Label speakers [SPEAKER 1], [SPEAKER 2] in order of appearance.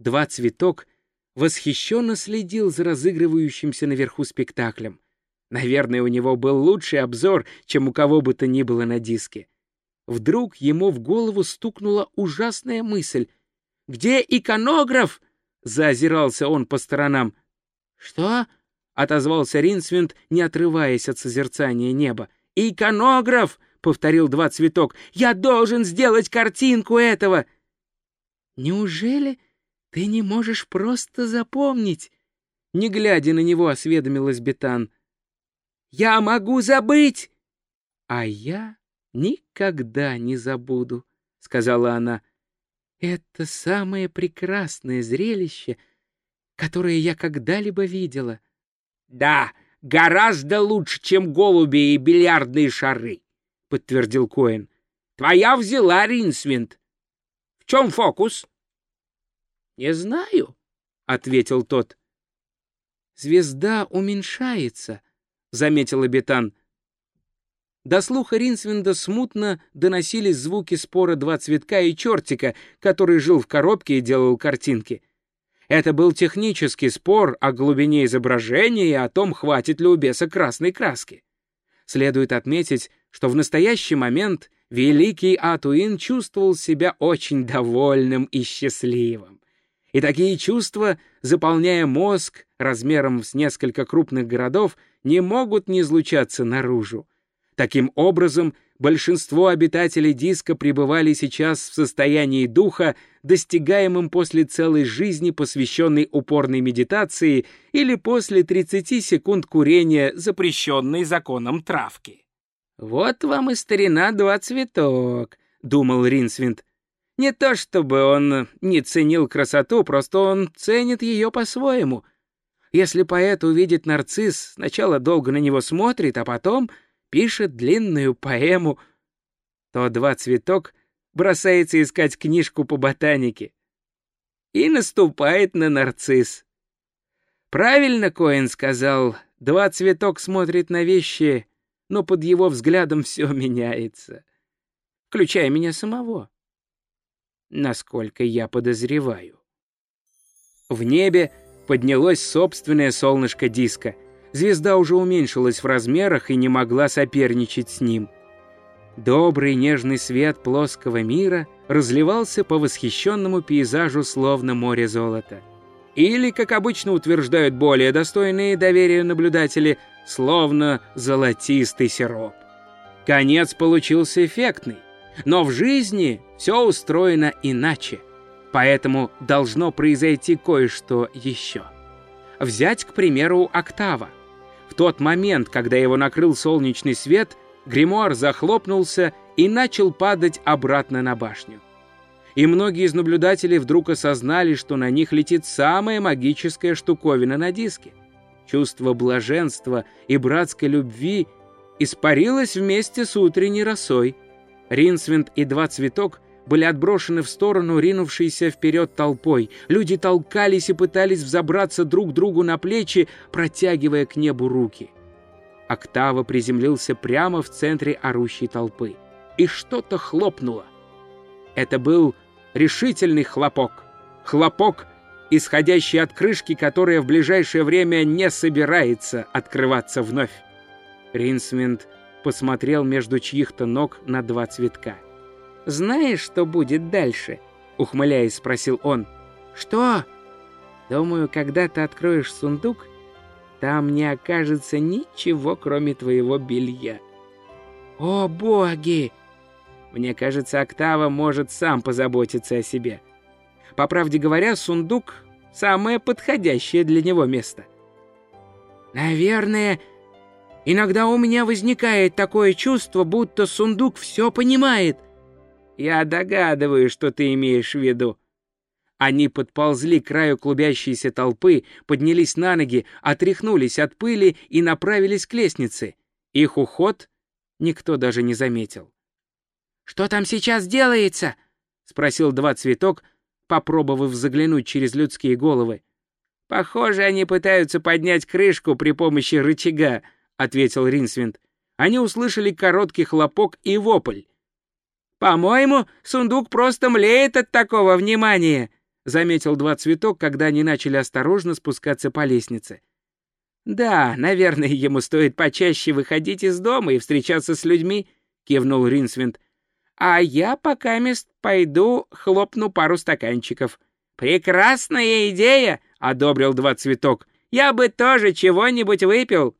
[SPEAKER 1] Два цветок восхищенно следил за разыгрывающимся наверху спектаклем. Наверное, у него был лучший обзор, чем у кого бы то ни было на диске. Вдруг ему в голову стукнула ужасная мысль. «Где иконограф?» — заозирался он по сторонам. «Что?» — отозвался Ринсвинд, не отрываясь от созерцания неба. «Иконограф!» — повторил два цветок. «Я должен сделать картинку этого!» «Неужели ты не можешь просто запомнить?» Не глядя на него, осведомилась Бетан. «Я могу забыть!» «А я никогда не забуду», — сказала она. «Это самое прекрасное зрелище, которое я когда-либо видела». «Да, гораздо лучше, чем голуби и бильярдные шары», — подтвердил Коэн. «Твоя взяла, Ринсвинд. В чем фокус?» «Не знаю», — ответил тот. «Звезда уменьшается», — заметил Бетан. До слуха Ринсвинда смутно доносились звуки спора два цветка и чертика, который жил в коробке и делал картинки. Это был технический спор о глубине изображения и о том, хватит ли у беса красной краски. Следует отметить, что в настоящий момент великий Атуин чувствовал себя очень довольным и счастливым. И такие чувства, заполняя мозг размером с несколько крупных городов, не могут не излучаться наружу. Таким образом, большинство обитателей диска пребывали сейчас в состоянии духа, достигаемым после целой жизни, посвященной упорной медитации или после 30 секунд курения, запрещенной законом травки. «Вот вам и старина два цветок», — думал Ринсвинд. Не то чтобы он не ценил красоту, просто он ценит ее по-своему. Если поэт увидит нарцисс, сначала долго на него смотрит, а потом пишет длинную поэму, то два цветок бросается искать книжку по ботанике и наступает на нарцисс. Правильно Коэн сказал, два цветок смотрит на вещи, но под его взглядом все меняется, включая меня самого, насколько я подозреваю. В небе поднялось собственное солнышко диска — Звезда уже уменьшилась в размерах и не могла соперничать с ним. Добрый нежный свет плоского мира разливался по восхищенному пейзажу словно море золота. Или, как обычно утверждают более достойные доверия наблюдатели, словно золотистый сироп. Конец получился эффектный, но в жизни все устроено иначе, поэтому должно произойти кое-что еще. Взять, к примеру, октава. В тот момент, когда его накрыл солнечный свет, гримуар захлопнулся и начал падать обратно на башню. И многие из наблюдателей вдруг осознали, что на них летит самая магическая штуковина на диске. Чувство блаженства и братской любви испарилось вместе с утренней росой. Ринсвинд и два цветок были отброшены в сторону ринувшейся вперед толпой. Люди толкались и пытались взобраться друг другу на плечи, протягивая к небу руки. Октава приземлился прямо в центре орущей толпы. И что-то хлопнуло. Это был решительный хлопок. Хлопок, исходящий от крышки, которая в ближайшее время не собирается открываться вновь. Ринсвинд посмотрел между чьих-то ног на два цветка. «Знаешь, что будет дальше?» — ухмыляясь, спросил он. «Что?» «Думаю, когда ты откроешь сундук, там не окажется ничего, кроме твоего белья». «О, боги!» Мне кажется, Октава может сам позаботиться о себе. По правде говоря, сундук — самое подходящее для него место. Наверное, иногда у меня возникает такое чувство, будто сундук все понимает — я догадываюсь, что ты имеешь в виду. Они подползли к краю клубящейся толпы, поднялись на ноги, отряхнулись от пыли и направились к лестнице. Их уход никто даже не заметил. «Что там сейчас делается?» — спросил два цветок, попробовав заглянуть через людские головы. «Похоже, они пытаются поднять крышку при помощи рычага», — ответил Ринсвинд. Они услышали короткий хлопок и вопль. «По-моему, сундук просто млеет от такого внимания», — заметил два цветок, когда они начали осторожно спускаться по лестнице. «Да, наверное, ему стоит почаще выходить из дома и встречаться с людьми», — кивнул Ринсвинд. «А я пока мест пойду хлопну пару стаканчиков». «Прекрасная идея!» — одобрил два цветок. «Я бы тоже чего-нибудь выпил».